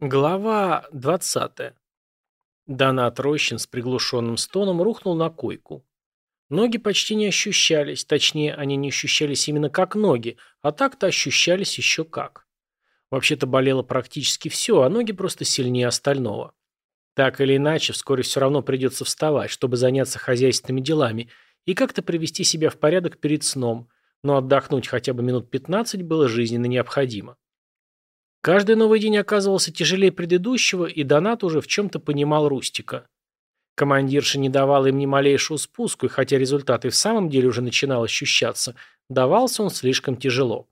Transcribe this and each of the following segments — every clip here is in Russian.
Глава 20. Донат Рощин с приглушенным стоном рухнул на койку. Ноги почти не ощущались, точнее, они не ощущались именно как ноги, а так-то ощущались еще как. Вообще-то болело практически все, а ноги просто сильнее остального. Так или иначе, вскоре все равно придется вставать, чтобы заняться хозяйственными делами и как-то привести себя в порядок перед сном, но отдохнуть хотя бы минут 15 было жизненно необходимо. Каждый новый день оказывался тяжелее предыдущего, и Донат уже в чем-то понимал Рустика. Командирша не давала им ни малейшего спуску, и хотя результат и в самом деле уже начинал ощущаться, давался он слишком тяжело.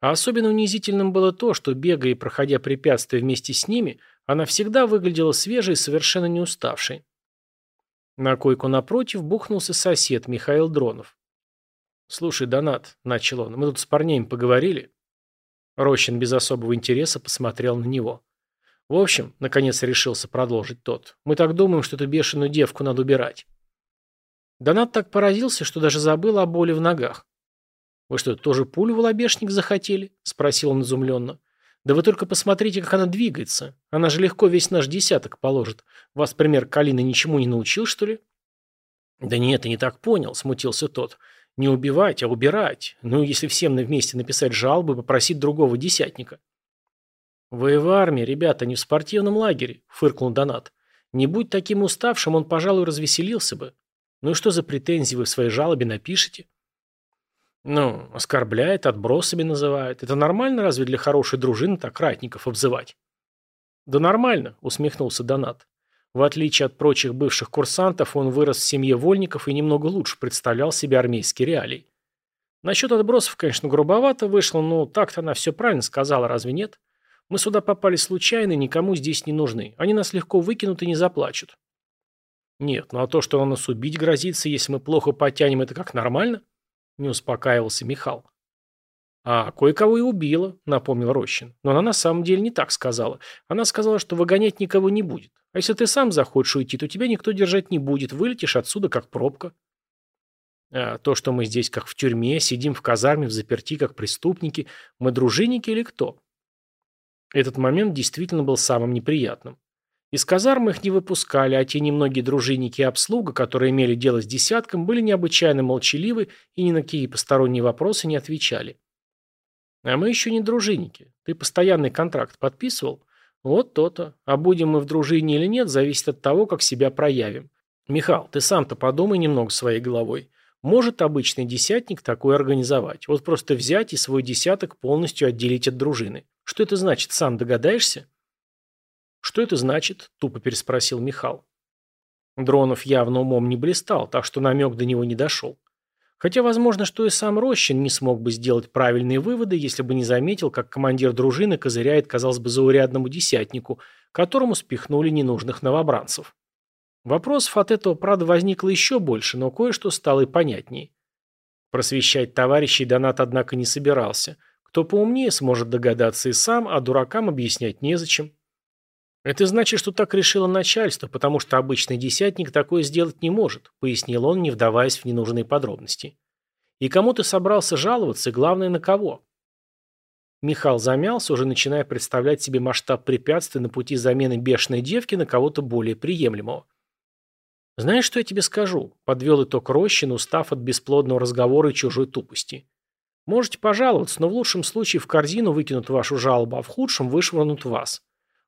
А особенно унизительным было то, что, бегая и проходя препятствия вместе с ними, она всегда выглядела свежей и совершенно не уставшей. На койку напротив бухнулся сосед Михаил Дронов. «Слушай, Донат», — начал он, — «мы тут с парнями поговорили». Рощин без особого интереса посмотрел на него. В общем, наконец решился продолжить тот. Мы так думаем, что эту бешеную девку надо убирать. Донат так поразился, что даже забыл о боли в ногах. «Вы что, тоже пулю в лобешник захотели?» – спросил он изумленно. «Да вы только посмотрите, как она двигается. Она же легко весь наш десяток положит. Вас пример Калины ничему не научил, что ли?» «Да нет, ты не так понял», – смутился тот. Не убивать, а убирать. Ну, если всем вместе написать жалобы попросить другого десятника. «Вы в армии, ребята, не в спортивном лагере», — фыркнул Донат. «Не будь таким уставшим, он, пожалуй, развеселился бы. Ну и что за претензии вы в своей жалобе напишете?» «Ну, оскорбляет, отбросами называет. Это нормально разве для хорошей дружины так ратников обзывать?» «Да нормально», — усмехнулся Донат. В отличие от прочих бывших курсантов, он вырос в семье вольников и немного лучше представлял себе армейские реалии. Насчет отбросов, конечно, грубовато вышло, но так-то она все правильно сказала, разве нет? Мы сюда попали случайно никому здесь не нужны. Они нас легко выкинут и не заплачут. Нет, ну а то, что он нас убить грозится, если мы плохо потянем, это как нормально? Не успокаивался Михал. «А кое-кого и убила», — напомнил Рощин. «Но она на самом деле не так сказала. Она сказала, что выгонять никого не будет. А если ты сам захочешь уйти, то тебя никто держать не будет. Вылетишь отсюда, как пробка». А то, что мы здесь как в тюрьме, сидим в казарме в заперти, как преступники, мы дружинники или кто? Этот момент действительно был самым неприятным. Из казармы их не выпускали, а те немногие дружинники и обслуга, которые имели дело с десятком, были необычайно молчаливы и ни на какие посторонние вопросы не отвечали. А мы еще не дружинники. Ты постоянный контракт подписывал? Вот то-то. А будем мы в дружине или нет, зависит от того, как себя проявим. Михал, ты сам-то подумай немного своей головой. Может обычный десятник такое организовать? Вот просто взять и свой десяток полностью отделить от дружины. Что это значит, сам догадаешься? Что это значит? Тупо переспросил Михал. Дронов явно умом не блистал, так что намек до него не дошел. Хотя возможно, что и сам Рощин не смог бы сделать правильные выводы, если бы не заметил, как командир дружины козыряет, казалось бы, заурядному десятнику, которому спихнули ненужных новобранцев. Вопросов от этого, правда, возникло еще больше, но кое-что стало и понятнее. Просвещать товарищей Донат, однако, не собирался. Кто поумнее, сможет догадаться и сам, а дуракам объяснять незачем. «Это значит, что так решило начальство, потому что обычный десятник такое сделать не может», пояснил он, не вдаваясь в ненужные подробности. «И кому ты собрался жаловаться, главное, на кого?» Михаил замялся, уже начиная представлять себе масштаб препятствий на пути замены бешеной девки на кого-то более приемлемого. «Знаешь, что я тебе скажу?» – подвел итог Рощин, устав от бесплодного разговора и чужой тупости. «Можете пожаловаться, но в лучшем случае в корзину выкинут вашу жалобу, а в худшем вышвырнут вас.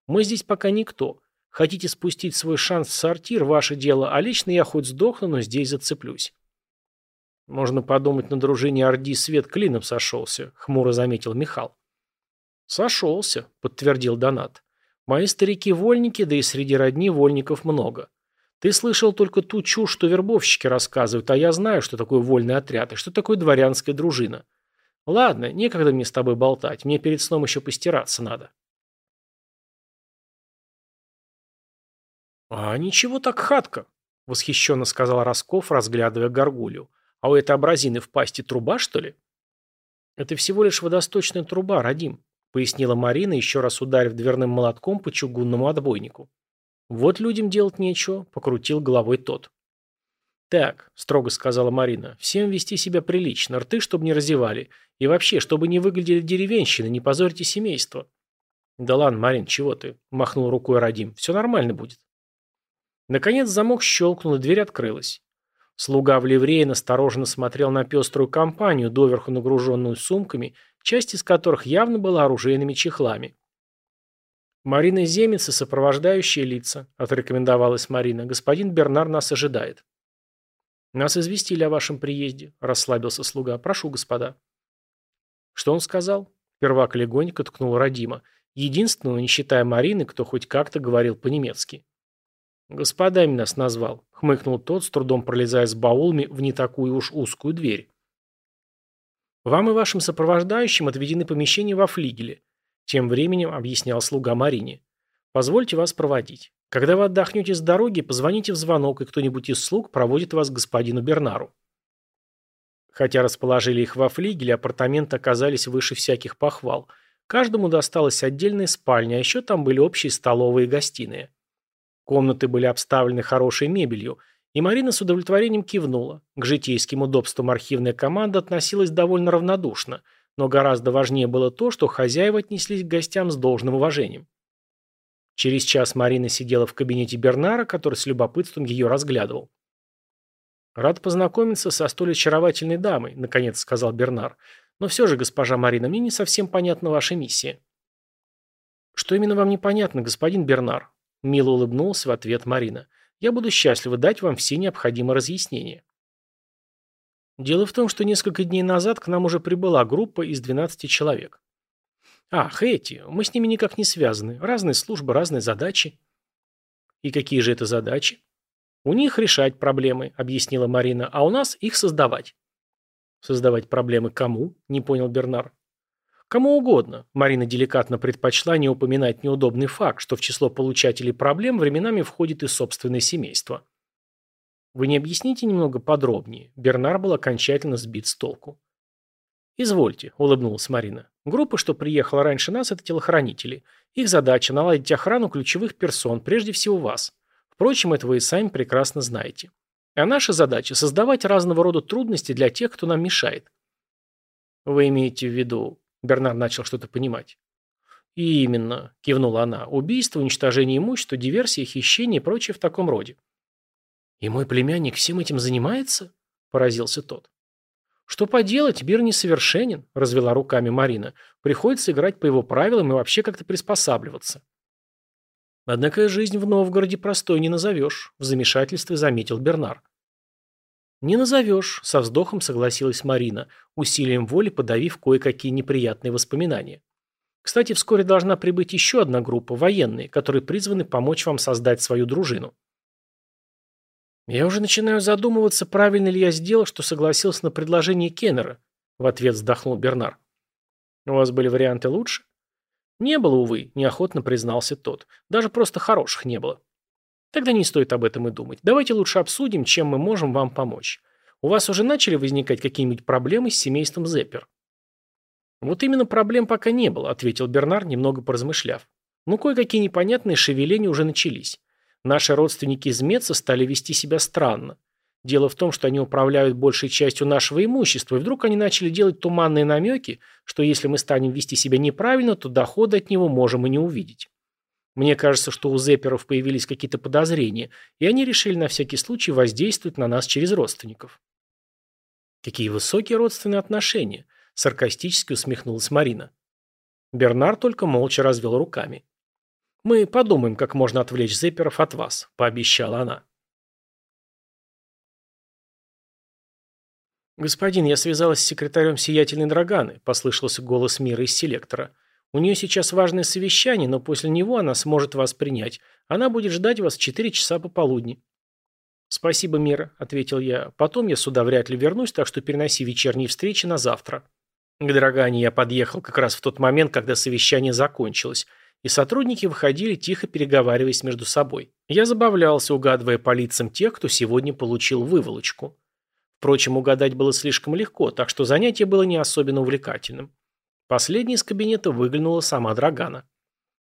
Мы здесь пока никто. Хотите спустить свой шанс в сортир, ваше дело, а лично я хоть сдохну, но здесь зацеплюсь. Можно подумать, на дружине Орди свет клином сошелся, хмуро заметил Михал. Сошелся, подтвердил Донат. Мои старики-вольники, да и среди родни вольников много. Ты слышал только ту чушь, что вербовщики рассказывают, а я знаю, что такое вольный отряд и что такое дворянская дружина. Ладно, некогда мне с тобой болтать, мне перед сном еще постираться надо. «А ничего так хатка», — восхищенно сказал Росков, разглядывая горгулью. «А у этой абразины в пасти труба, что ли?» «Это всего лишь водосточная труба, Радим», — пояснила Марина, еще раз ударив дверным молотком по чугунному отбойнику. «Вот людям делать нечего», — покрутил головой тот. «Так», — строго сказала Марина, — «всем вести себя прилично, рты, чтобы не разевали, и вообще, чтобы не выглядели деревенщины, не позорьте семейство». «Да ладно, Марин, чего ты?» – махнул рукой Радим. «Все нормально будет». Наконец замок щелкнул, и дверь открылась. Слуга в ливрее настороженно смотрел на пеструю компанию, доверху нагруженную сумками, часть из которых явно была оружейными чехлами. «Марина Земец и сопровождающие лица», – отрекомендовалась Марина. «Господин Бернар нас ожидает». «Нас известили о вашем приезде», – расслабился слуга. «Прошу, господа». «Что он сказал?» Первак легонько ткнул Радима. Единственного, не считая Марины, кто хоть как-то говорил по-немецки. «Господами нас назвал», — хмыкнул тот, с трудом пролезая с баулами в не такую уж узкую дверь. «Вам и вашим сопровождающим отведены помещения во флигеле», — тем временем объяснял слуга Марине. «Позвольте вас проводить. Когда вы отдохнете с дороги, позвоните в звонок, и кто-нибудь из слуг проводит вас к господину Бернару». Хотя расположили их во флигеле, апартаменты оказались выше всяких похвал. Каждому досталась отдельная спальня, а еще там были общие столовые и гостиные. Комнаты были обставлены хорошей мебелью, и Марина с удовлетворением кивнула. К житейским удобствам архивная команда относилась довольно равнодушно, но гораздо важнее было то, что хозяева отнеслись к гостям с должным уважением. Через час Марина сидела в кабинете Бернара, который с любопытством ее разглядывал. «Рад познакомиться со столь очаровательной дамой», — наконец сказал Бернар. «Но все же, госпожа Марина, мне не совсем понятна ваша миссия». «Что именно вам непонятно, господин Бернар?» — мило улыбнулся в ответ Марина. «Я буду счастлива дать вам все необходимые разъяснения». Дело в том, что несколько дней назад к нам уже прибыла группа из 12 человек. Ах, эти, мы с ними никак не связаны. Разные службы, разные задачи. И какие же это задачи? «У них решать проблемы», — объяснила Марина, «а у нас их создавать». «Создавать проблемы кому?» — не понял Бернар. «Кому угодно», — Марина деликатно предпочла не упоминать неудобный факт, что в число получателей проблем временами входит и собственное семейство. «Вы не объясните немного подробнее?» Бернар был окончательно сбит с толку. «Извольте», — улыбнулась Марина. «Группа, что приехала раньше нас, это телохранители. Их задача — наладить охрану ключевых персон, прежде всего вас. Впрочем, это вы и сами прекрасно знаете. А наша задача – создавать разного рода трудности для тех, кто нам мешает. Вы имеете в виду... Бернар начал что-то понимать. И именно, кивнула она, убийство, уничтожение имущества, диверсия, хищение и прочее в таком роде. И мой племянник всем этим занимается? Поразился тот. Что поделать, мир несовершенен, развела руками Марина. Приходится играть по его правилам и вообще как-то приспосабливаться. Однако жизнь в Новгороде простой не назовешь, в замешательстве заметил Бернар. «Не назовешь», — со вздохом согласилась Марина, усилием воли подавив кое-какие неприятные воспоминания. «Кстати, вскоре должна прибыть еще одна группа, военные, которые призваны помочь вам создать свою дружину». «Я уже начинаю задумываться, правильно ли я сделал, что согласился на предложение Кеннера», — в ответ вздохнул Бернар. «У вас были варианты лучше?» «Не было, увы», – неохотно признался тот. «Даже просто хороших не было». «Тогда не стоит об этом и думать. Давайте лучше обсудим, чем мы можем вам помочь. У вас уже начали возникать какие-нибудь проблемы с семейством Зеппер?» «Вот именно проблем пока не было», – ответил Бернар, немного поразмышляв. «Ну, кое-какие непонятные шевеления уже начались. Наши родственники из Меца стали вести себя странно. Дело в том, что они управляют большей частью нашего имущества, и вдруг они начали делать туманные намеки, что если мы станем вести себя неправильно, то доходы от него можем и не увидеть. Мне кажется, что у Зепперов появились какие-то подозрения, и они решили на всякий случай воздействовать на нас через родственников. Какие высокие родственные отношения, саркастически усмехнулась Марина. Бернар только молча развел руками. «Мы подумаем, как можно отвлечь Зепперов от вас», – пообещала она. «Господин, я связалась с секретарем сиятельной Драганы», – послышался голос Мира из селектора. «У нее сейчас важное совещание, но после него она сможет вас принять. Она будет ждать вас в четыре часа пополудни». «Спасибо, Мира», – ответил я. «Потом я сюда вряд ли вернусь, так что переноси вечерние встречи на завтра». К Драгане я подъехал как раз в тот момент, когда совещание закончилось, и сотрудники выходили, тихо переговариваясь между собой. Я забавлялся, угадывая по лицам тех, кто сегодня получил выволочку. Впрочем, угадать было слишком легко, так что занятие было не особенно увлекательным. Последней из кабинета выглянула сама Драгана.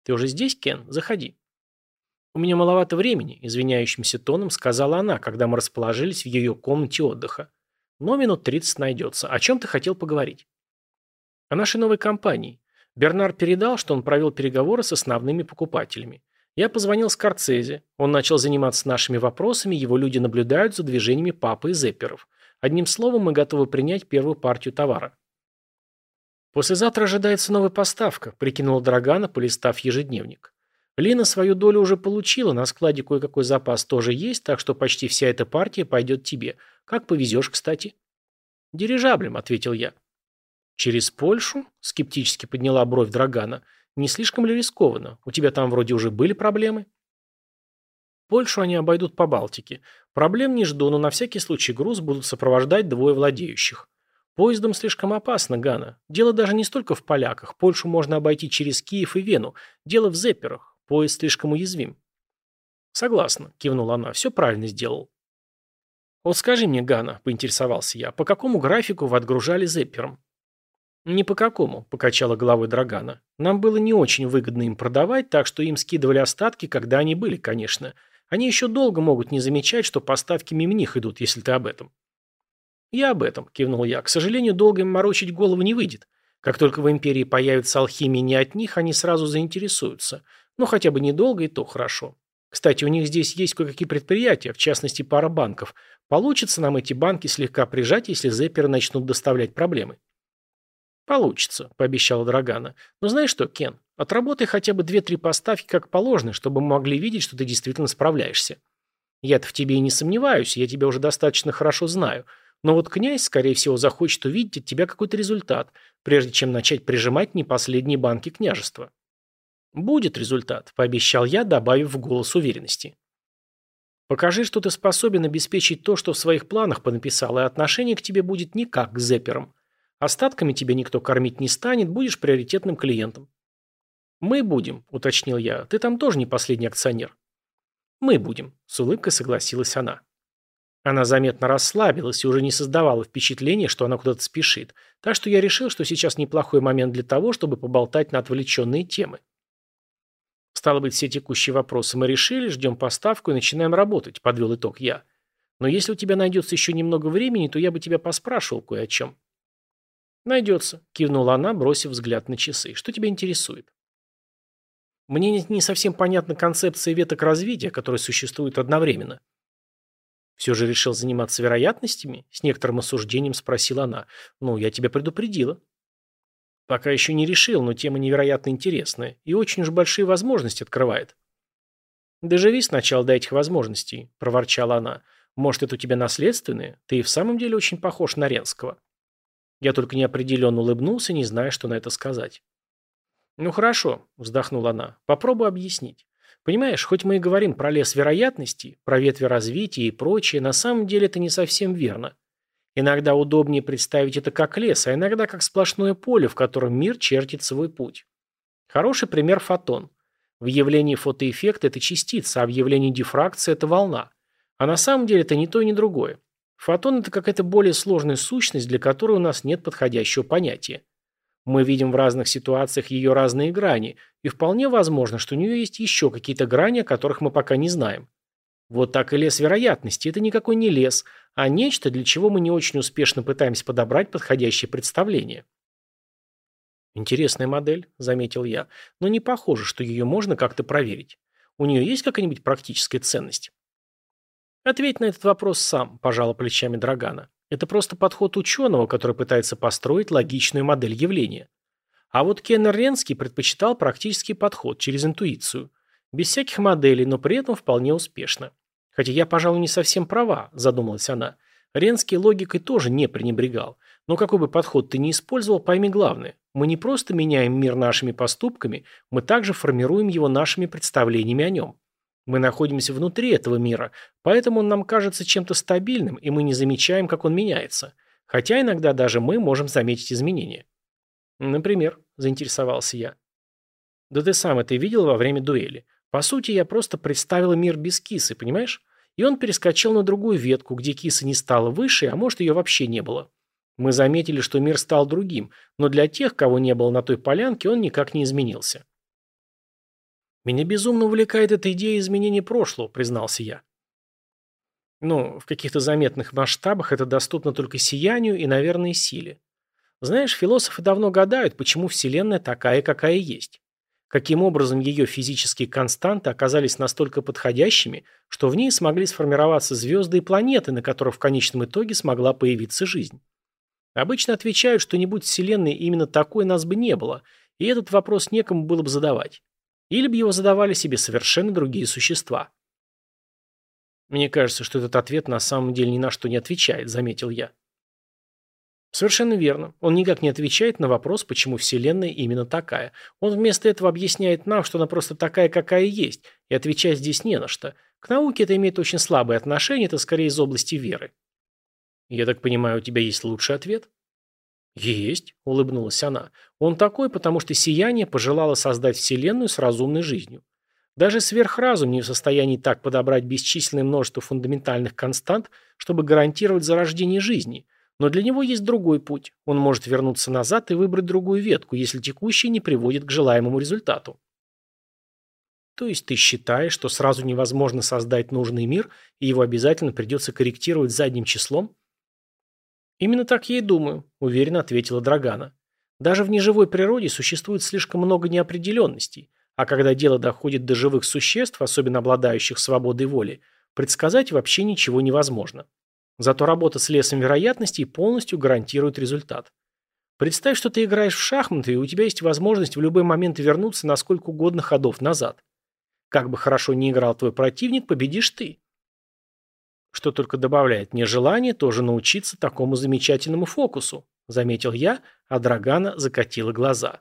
«Ты уже здесь, Кен? Заходи». «У меня маловато времени», – извиняющимся тоном сказала она, когда мы расположились в ее комнате отдыха. «Но минут тридцать найдется. О чем ты хотел поговорить?» «О нашей новой компании. Бернар передал, что он провел переговоры с основными покупателями. Я позвонил Скорцезе. Он начал заниматься нашими вопросами, его люди наблюдают за движениями папы и зепперов. Одним словом, мы готовы принять первую партию товара. «Послезавтра ожидается новая поставка», – прикинула Драгана, полистав ежедневник. «Лина свою долю уже получила, на складе кое-какой запас тоже есть, так что почти вся эта партия пойдет тебе. Как повезешь, кстати?» «Дирижаблем», – ответил я. «Через Польшу?» – скептически подняла бровь Драгана. «Не слишком ли рискованно? У тебя там вроде уже были проблемы?» Польшу они обойдут по Балтике. Проблем не жду, но на всякий случай груз будут сопровождать двое владеющих. Поездом слишком опасно, Гана. Дело даже не столько в поляках. Польшу можно обойти через Киев и Вену. Дело в зепперах. Поезд слишком уязвим. Согласна, кивнула она. Все правильно сделал. Вот скажи мне, Гана, поинтересовался я, по какому графику вы отгружали зеппером? «Не по какому», – покачала головой Драгана. «Нам было не очень выгодно им продавать, так что им скидывали остатки, когда они были, конечно. Они еще долго могут не замечать, что поставки мимо них идут, если ты об этом». «Я об этом», – кивнул я. «К сожалению, долго им морочить голову не выйдет. Как только в империи появится алхимия не от них, они сразу заинтересуются. Ну, хотя бы недолго, и то хорошо. Кстати, у них здесь есть кое-какие предприятия, в частности, пара банков. Получится нам эти банки слегка прижать, если зэперы начнут доставлять проблемы». «Получится», – пообещала Драгана. «Но знаешь что, Кен, отработай хотя бы две-три поставки как положено, чтобы мы могли видеть, что ты действительно справляешься. Я-то в тебе и не сомневаюсь, я тебя уже достаточно хорошо знаю. Но вот князь, скорее всего, захочет увидеть от тебя какой-то результат, прежде чем начать прижимать не последние банки княжества. «Будет результат», – пообещал я, добавив в голос уверенности. «Покажи, что ты способен обеспечить то, что в своих планах понаписал, и отношение к тебе будет не как к зэперам. Остатками тебе никто кормить не станет, будешь приоритетным клиентом». «Мы будем», – уточнил я. «Ты там тоже не последний акционер». «Мы будем», – с улыбкой согласилась она. Она заметно расслабилась и уже не создавала впечатления, что она куда-то спешит, так что я решил, что сейчас неплохой момент для того, чтобы поболтать на отвлеченные темы. Стало быть, все текущие вопросы мы решили, ждем поставку и начинаем работать, подвел итог я. Но если у тебя найдется еще немного времени, то я бы тебя поспрашивал кое о чем. Найдется, кивнула она, бросив взгляд на часы. Что тебя интересует? Мне не совсем понятна концепция веток развития, которые существуют одновременно. Все же решил заниматься вероятностями? С некоторым осуждением спросила она. Ну, я тебя предупредила. Пока еще не решил, но тема невероятно интересная и очень уж большие возможности открывает. «Доживи сначала до этих возможностей», – проворчала она. «Может, это у тебя наследственные? Ты и в самом деле очень похож на Ренского». Я только неопределенно улыбнулся, не зная, что на это сказать. «Ну хорошо», – вздохнула она. «Попробуй объяснить. Понимаешь, хоть мы и говорим про лес вероятностей, про ветви развития и прочее, на самом деле это не совсем верно. Иногда удобнее представить это как лес, а иногда как сплошное поле, в котором мир чертит свой путь. Хороший пример фотон. В явлении фотоэффекта это частица, а в явлении дифракции это волна. А на самом деле это не то и не другое. Фотон – это какая-то более сложная сущность, для которой у нас нет подходящего понятия. Мы видим в разных ситуациях ее разные грани, и вполне возможно, что у нее есть еще какие-то грани, о которых мы пока не знаем. Вот так и лес вероятности – это никакой не лес, а нечто, для чего мы не очень успешно пытаемся подобрать подходящее представление. «Интересная модель», – заметил я, – «но не похоже, что ее можно как-то проверить. У нее есть какая-нибудь практическая ценность?» «Ответь на этот вопрос сам», – пожала плечами Драгана. Это просто подход ученого, который пытается построить логичную модель явления. А вот Кеннер Ренский предпочитал практический подход через интуицию. Без всяких моделей, но при этом вполне успешно. Хотя я, пожалуй, не совсем права, задумалась она. Ренский логикой тоже не пренебрегал. Но какой бы подход ты ни использовал, пойми главное. Мы не просто меняем мир нашими поступками, мы также формируем его нашими представлениями о нем. Мы находимся внутри этого мира, поэтому он нам кажется чем-то стабильным, и мы не замечаем, как он меняется. Хотя иногда даже мы можем заметить изменения. Например, заинтересовался я. Да ты сам это видел во время дуэли. По сути, я просто представила мир без кисы, понимаешь? И он перескочил на другую ветку, где киса не стала выше, а может ее вообще не было. Мы заметили, что мир стал другим, но для тех, кого не было на той полянке, он никак не изменился. «Меня безумно увлекает эта идея изменения прошлого», — признался я. Ну, в каких-то заметных масштабах это доступно только сиянию и, наверное, силе. Знаешь, философы давно гадают, почему Вселенная такая, какая есть. Каким образом ее физические константы оказались настолько подходящими, что в ней смогли сформироваться звезды и планеты, на которых в конечном итоге смогла появиться жизнь. Обычно отвечают, что не будь Вселенной именно такой нас бы не было, и этот вопрос некому было бы задавать. Или бы его задавали себе совершенно другие существа. «Мне кажется, что этот ответ на самом деле ни на что не отвечает», — заметил я. Совершенно верно. Он никак не отвечает на вопрос, почему Вселенная именно такая. Он вместо этого объясняет нам, что она просто такая, какая есть, и отвечать здесь не на что. К науке это имеет очень слабое отношение, это скорее из области веры. Я так понимаю, у тебя есть лучший ответ? Есть, улыбнулась она. Он такой, потому что сияние пожелало создать Вселенную с разумной жизнью. Даже сверхразум не в состоянии так подобрать бесчисленное множество фундаментальных констант, чтобы гарантировать зарождение жизни. Но для него есть другой путь. Он может вернуться назад и выбрать другую ветку, если текущая не приводит к желаемому результату. То есть ты считаешь, что сразу невозможно создать нужный мир, и его обязательно придется корректировать задним числом? Именно так я и думаю, уверенно ответила Драгана. Даже в неживой природе существует слишком много неопределенностей. А когда дело доходит до живых существ, особенно обладающих свободой воли, предсказать вообще ничего невозможно. Зато работа с лесом вероятностей полностью гарантирует результат. Представь, что ты играешь в шахматы, и у тебя есть возможность в любой момент вернуться на сколько угодно ходов назад. Как бы хорошо ни играл твой противник, победишь ты. Что только добавляет мне желание тоже научиться такому замечательному фокусу, заметил я, а Драгана закатила глаза.